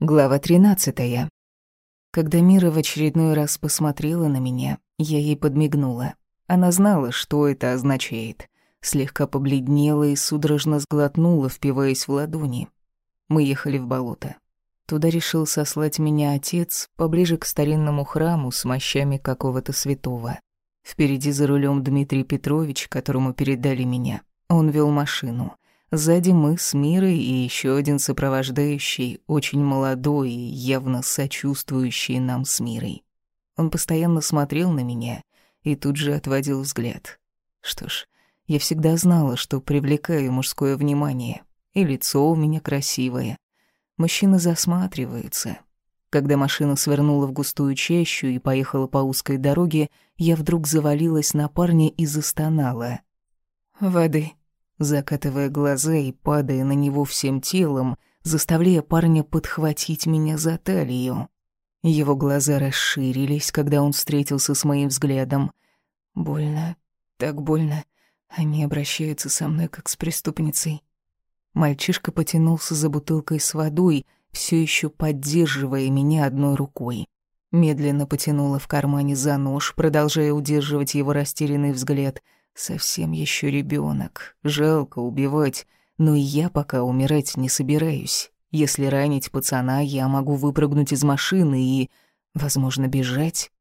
Глава 13. Когда Мира в очередной раз посмотрела на меня, я ей подмигнула. Она знала, что это означает. Слегка побледнела и судорожно сглотнула, впиваясь в ладони. Мы ехали в болото. Туда решил сослать меня отец, поближе к старинному храму с мощами какого-то святого. Впереди за рулем Дмитрий Петрович, которому передали меня. Он вел машину — Сзади мы с Мирой и еще один сопровождающий, очень молодой и явно сочувствующий нам с Мирой. Он постоянно смотрел на меня и тут же отводил взгляд. Что ж, я всегда знала, что привлекаю мужское внимание, и лицо у меня красивое. Мужчины засматриваются. Когда машина свернула в густую чащу и поехала по узкой дороге, я вдруг завалилась на парня и застонала. «Воды», закатывая глаза и падая на него всем телом, заставляя парня подхватить меня за талию. Его глаза расширились, когда он встретился с моим взглядом. Больно, так больно. Они обращаются со мной как с преступницей. Мальчишка потянулся за бутылкой с водой, все еще поддерживая меня одной рукой. Медленно потянула в кармане за нож, продолжая удерживать его растерянный взгляд — Совсем еще ребенок. Жалко убивать, но и я пока умирать не собираюсь. Если ранить пацана, я могу выпрыгнуть из машины и, возможно, бежать.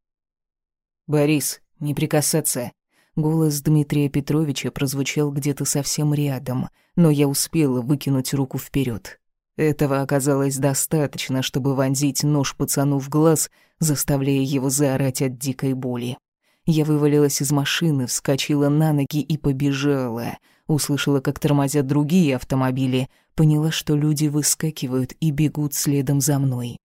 «Борис, не прикасаться!» Голос Дмитрия Петровича прозвучал где-то совсем рядом, но я успела выкинуть руку вперед. Этого оказалось достаточно, чтобы вонзить нож пацану в глаз, заставляя его заорать от дикой боли. Я вывалилась из машины, вскочила на ноги и побежала. Услышала, как тормозят другие автомобили, поняла, что люди выскакивают и бегут следом за мной.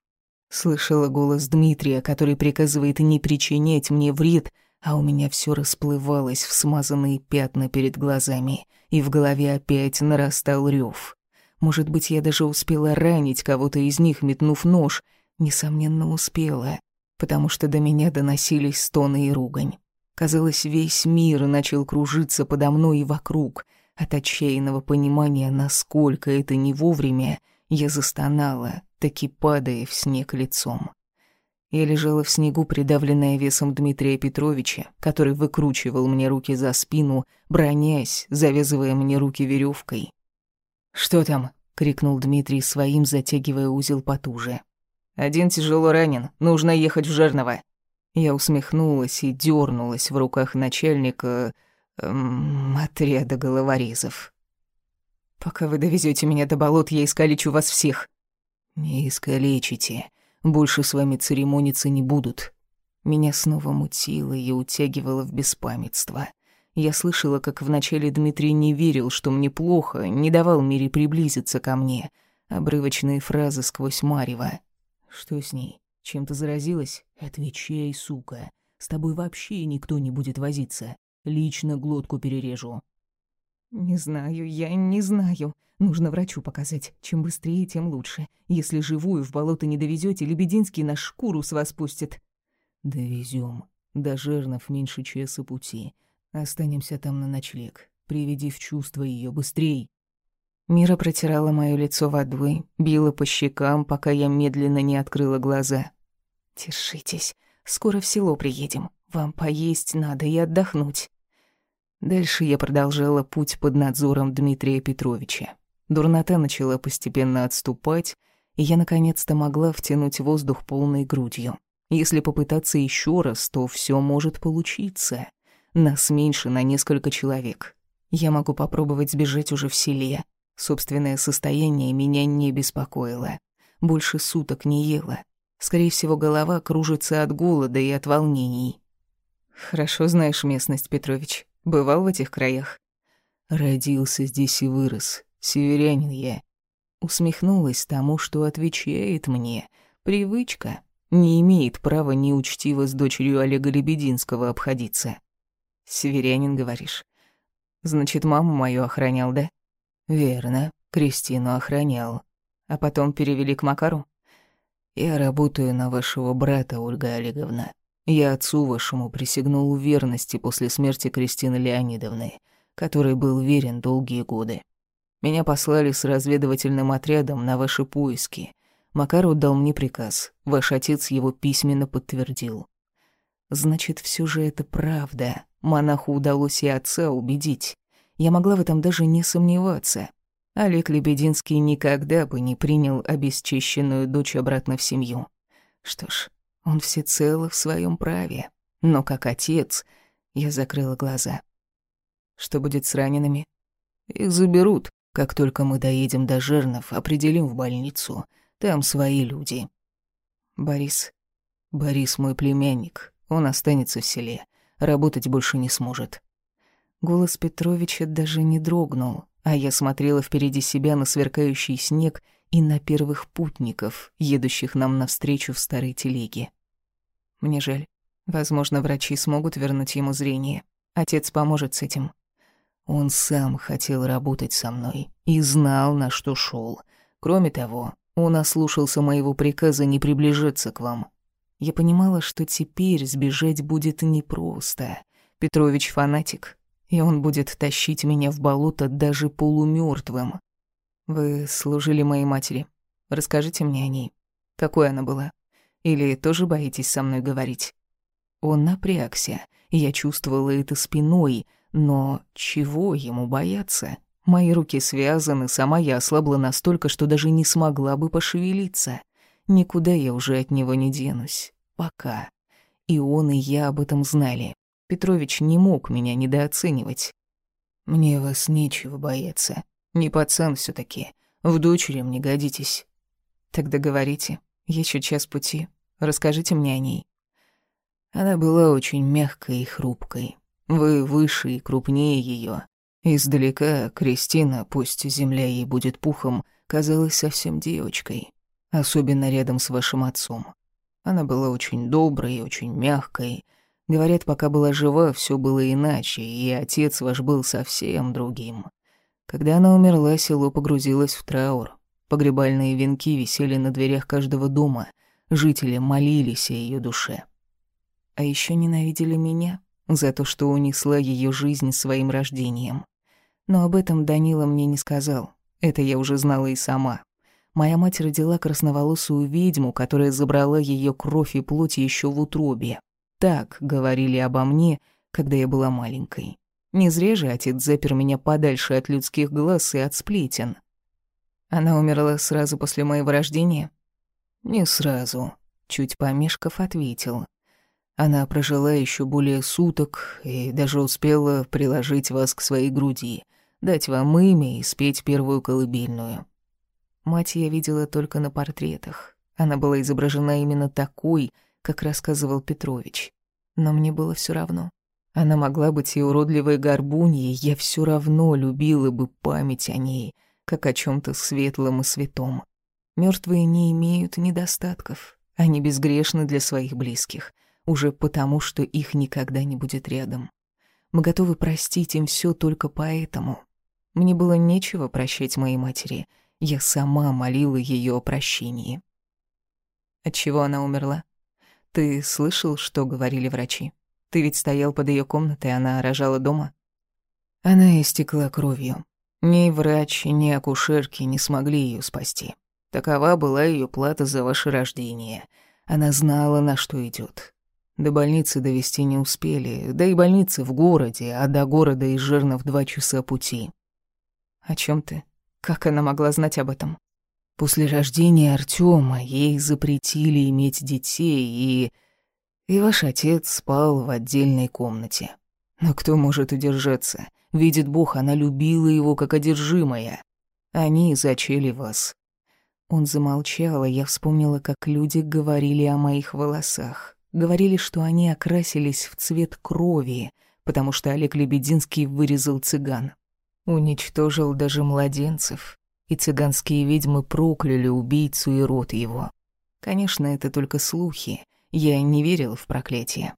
Слышала голос Дмитрия, который приказывает не причинять мне вред, а у меня все расплывалось в смазанные пятна перед глазами, и в голове опять нарастал рев. Может быть, я даже успела ранить кого-то из них, метнув нож. Несомненно, успела потому что до меня доносились стоны и ругань. Казалось, весь мир начал кружиться подо мной и вокруг. От отчаянного понимания, насколько это не вовремя, я застонала, таки падая в снег лицом. Я лежала в снегу, придавленная весом Дмитрия Петровича, который выкручивал мне руки за спину, бронясь, завязывая мне руки веревкой. «Что там?» — крикнул Дмитрий своим, затягивая узел потуже. Один тяжело ранен, нужно ехать в Жерново». Я усмехнулась и дернулась в руках начальника эм, отряда головорезов. «Пока вы довезете меня до болот, я искалечу вас всех». «Не искалечите. Больше с вами церемониться не будут». Меня снова мутило и утягивало в беспамятство. Я слышала, как вначале Дмитрий не верил, что мне плохо, не давал Мире приблизиться ко мне. Обрывочные фразы сквозь марево. Что с ней? Чем-то заразилась? Отвечай, сука. С тобой вообще никто не будет возиться. Лично глотку перережу. Не знаю, я не знаю. Нужно врачу показать. Чем быстрее, тем лучше. Если живую в болото не довезете, Лебединский на шкуру с вас пустит. Довезем. До Жернов меньше часа пути. Останемся там на ночлег. Приведи в чувство ее быстрей. Мира протирала моё лицо водой, била по щекам, пока я медленно не открыла глаза. «Держитесь, скоро в село приедем. Вам поесть надо и отдохнуть». Дальше я продолжала путь под надзором Дмитрия Петровича. Дурнота начала постепенно отступать, и я наконец-то могла втянуть воздух полной грудью. Если попытаться еще раз, то все может получиться. Нас меньше на несколько человек. Я могу попробовать сбежать уже в селе, Собственное состояние меня не беспокоило. Больше суток не ела. Скорее всего, голова кружится от голода и от волнений. «Хорошо знаешь местность, Петрович. Бывал в этих краях?» «Родился здесь и вырос. Северянин я». Усмехнулась тому, что отвечает мне. Привычка. Не имеет права неучтиво с дочерью Олега Лебединского обходиться. «Северянин, говоришь? Значит, маму мою охранял, да?» «Верно, Кристину охранял. А потом перевели к Макару?» «Я работаю на вашего брата, Ольга Олеговна. Я отцу вашему присягнул верности после смерти Кристины Леонидовны, который был верен долгие годы. Меня послали с разведывательным отрядом на ваши поиски. Макар отдал мне приказ. Ваш отец его письменно подтвердил. Значит, все же это правда. Монаху удалось и отца убедить. Я могла в этом даже не сомневаться. Олег Лебединский никогда бы не принял обесчищенную дочь обратно в семью. Что ж, он всецело в своем праве. Но как отец я закрыла глаза. Что будет с ранеными? Их заберут, как только мы доедем до Жернов, определим в больницу. Там свои люди. Борис. Борис мой племянник. Он останется в селе. Работать больше не сможет. Голос Петровича даже не дрогнул, а я смотрела впереди себя на сверкающий снег и на первых путников, едущих нам навстречу в старой телеге. Мне жаль. Возможно, врачи смогут вернуть ему зрение. Отец поможет с этим. Он сам хотел работать со мной и знал, на что шел. Кроме того, он ослушался моего приказа не приближаться к вам. Я понимала, что теперь сбежать будет непросто. Петрович фанатик, и он будет тащить меня в болото даже полумертвым. Вы служили моей матери. Расскажите мне о ней. Какой она была? Или тоже боитесь со мной говорить? Он напрягся, и я чувствовала это спиной — но чего ему бояться? Мои руки связаны, сама я ослабла настолько, что даже не смогла бы пошевелиться. Никуда я уже от него не денусь. Пока. И он, и я об этом знали. Петрович не мог меня недооценивать. «Мне вас нечего бояться. Не пацан все таки В дочери мне годитесь». «Тогда говорите. Еще час пути. Расскажите мне о ней». Она была очень мягкой и хрупкой. Вы выше и крупнее ее. Издалека Кристина, пусть земля ей будет пухом, казалась совсем девочкой, особенно рядом с вашим отцом. Она была очень доброй очень мягкой. Говорят, пока была жива, все было иначе, и отец ваш был совсем другим. Когда она умерла, село погрузилось в траур. Погребальные венки висели на дверях каждого дома. Жители молились о ее душе. А еще ненавидели меня, за то, что унесла ее жизнь своим рождением. Но об этом Данила мне не сказал. Это я уже знала и сама. Моя мать родила красноволосую ведьму, которая забрала ее кровь и плоть еще в утробе. Так говорили обо мне, когда я была маленькой. Не зря же отец запер меня подальше от людских глаз и от сплетен. Она умерла сразу после моего рождения? Не сразу, чуть помешков ответил. Она прожила еще более суток и даже успела приложить вас к своей груди, дать вам имя и спеть первую колыбельную. Мать я видела только на портретах. Она была изображена именно такой, как рассказывал Петрович. Но мне было все равно. Она могла быть и уродливой горбуньей, я все равно любила бы память о ней, как о чем то светлом и святом. Мертвые не имеют недостатков, они безгрешны для своих близких — уже потому, что их никогда не будет рядом. Мы готовы простить им все только поэтому. Мне было нечего прощать моей матери. Я сама молила ее о прощении. От чего она умерла? Ты слышал, что говорили врачи? Ты ведь стоял под ее комнатой, она рожала дома? Она истекла кровью. Ни врач, ни акушерки не смогли ее спасти. Такова была ее плата за ваше рождение. Она знала, на что идет. До больницы довести не успели, да и больницы в городе, а до города из Жирнов два часа пути. О чем ты? Как она могла знать об этом? После рождения Артема ей запретили иметь детей, и... И ваш отец спал в отдельной комнате. Но кто может удержаться? Видит Бог, она любила его как одержимая. Они зачали вас. Он замолчал, а я вспомнила, как люди говорили о моих волосах. Говорили, что они окрасились в цвет крови, потому что Олег Лебединский вырезал цыган. Уничтожил даже младенцев, и цыганские ведьмы прокляли убийцу и род его. Конечно, это только слухи, я не верил в проклятие.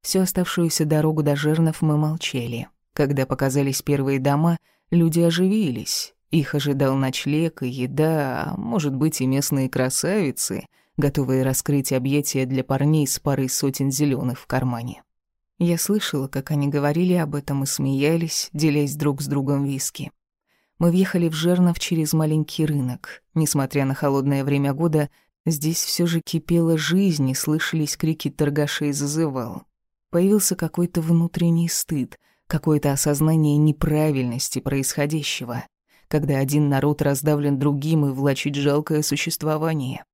Всю оставшуюся дорогу до Жернов мы молчали. Когда показались первые дома, люди оживились. Их ожидал ночлег и еда, а может быть и местные красавицы — готовые раскрыть объятия для парней с парой сотен зеленых в кармане. Я слышала, как они говорили об этом и смеялись, делясь друг с другом виски. Мы въехали в Жернов через маленький рынок. Несмотря на холодное время года, здесь все же кипела жизнь и слышались крики торгашей зазывал. Появился какой-то внутренний стыд, какое-то осознание неправильности происходящего, когда один народ раздавлен другим и влачит жалкое существование.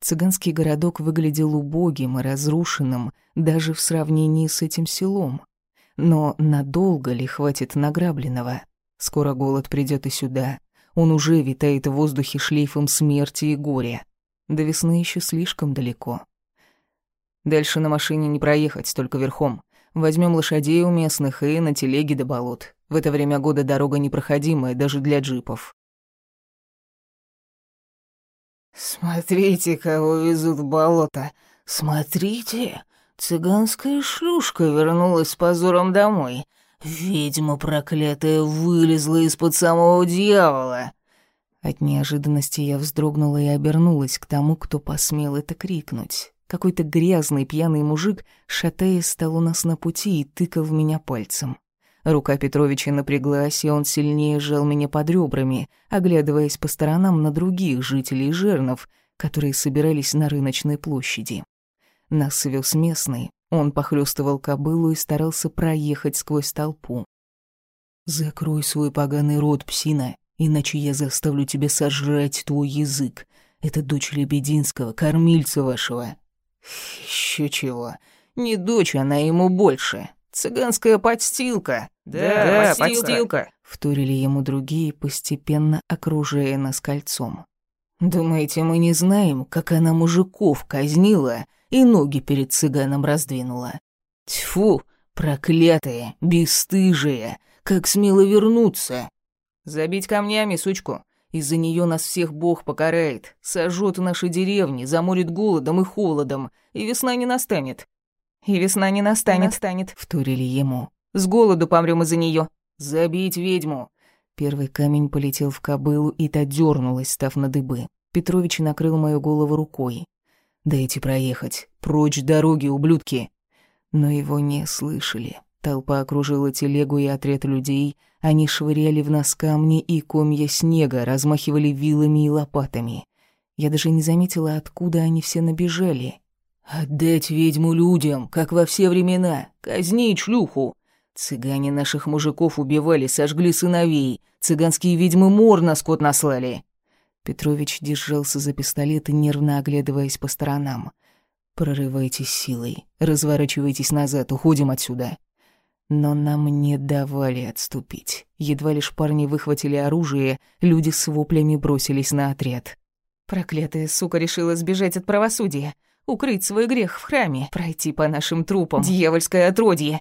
Цыганский городок выглядел убогим и разрушенным даже в сравнении с этим селом. Но надолго ли хватит награбленного? Скоро голод придет и сюда. Он уже витает в воздухе шлейфом смерти и горя. До весны еще слишком далеко. Дальше на машине не проехать, только верхом. Возьмем лошадей у местных и на телеге до болот. В это время года дорога непроходимая даже для джипов. «Смотрите, кого везут в болото! Смотрите! Цыганская шлюшка вернулась с позором домой. Ведьма проклятая вылезла из-под самого дьявола!» От неожиданности я вздрогнула и обернулась к тому, кто посмел это крикнуть. Какой-то грязный пьяный мужик, шатаясь, стал у нас на пути и тыкал в меня пальцем. Рука Петровича напряглась, и он сильнее сжал меня под ребрами, оглядываясь по сторонам на других жителей Жернов, которые собирались на рыночной площади. Нас вез местный, он похлёстывал кобылу и старался проехать сквозь толпу. «Закрой свой поганый рот, псина, иначе я заставлю тебя сожрать твой язык. Это дочь Лебединского, кормильца вашего». «Ещё чего? Не дочь, она ему больше. Цыганская подстилка». «Да, да подстилка. подстилка», — вторили ему другие, постепенно окружая нас кольцом. «Думаете, мы не знаем, как она мужиков казнила?» И ноги перед цыганом раздвинула. Тьфу, проклятые, бесстыжие, как смело вернуться. Забить камнями, сучку. Из-за нее нас всех Бог покарает, сожжет наши деревни, заморит голодом и холодом, и весна не настанет. И весна не настанет, не настанет, вторили ему. С голоду помрем из-за нее. Забить ведьму. Первый камень полетел в кобылу, и та дернулась, став на дыбы. Петрович накрыл мою голову рукой. Дайте проехать. Прочь дороги, ублюдки!» Но его не слышали. Толпа окружила телегу и отряд людей. Они швыряли в нас камни и комья снега, размахивали вилами и лопатами. Я даже не заметила, откуда они все набежали. «Отдать ведьму людям, как во все времена! Казнить шлюху!» Цыгане наших мужиков убивали, сожгли сыновей. Цыганские ведьмы мор на скот наслали. Петрович держался за пистолет, нервно оглядываясь по сторонам. «Прорывайтесь силой, разворачивайтесь назад, уходим отсюда». Но нам не давали отступить. Едва лишь парни выхватили оружие, люди с воплями бросились на отряд. Проклятая сука решила сбежать от правосудия, укрыть свой грех в храме, пройти по нашим трупам. Дьявольское отродье.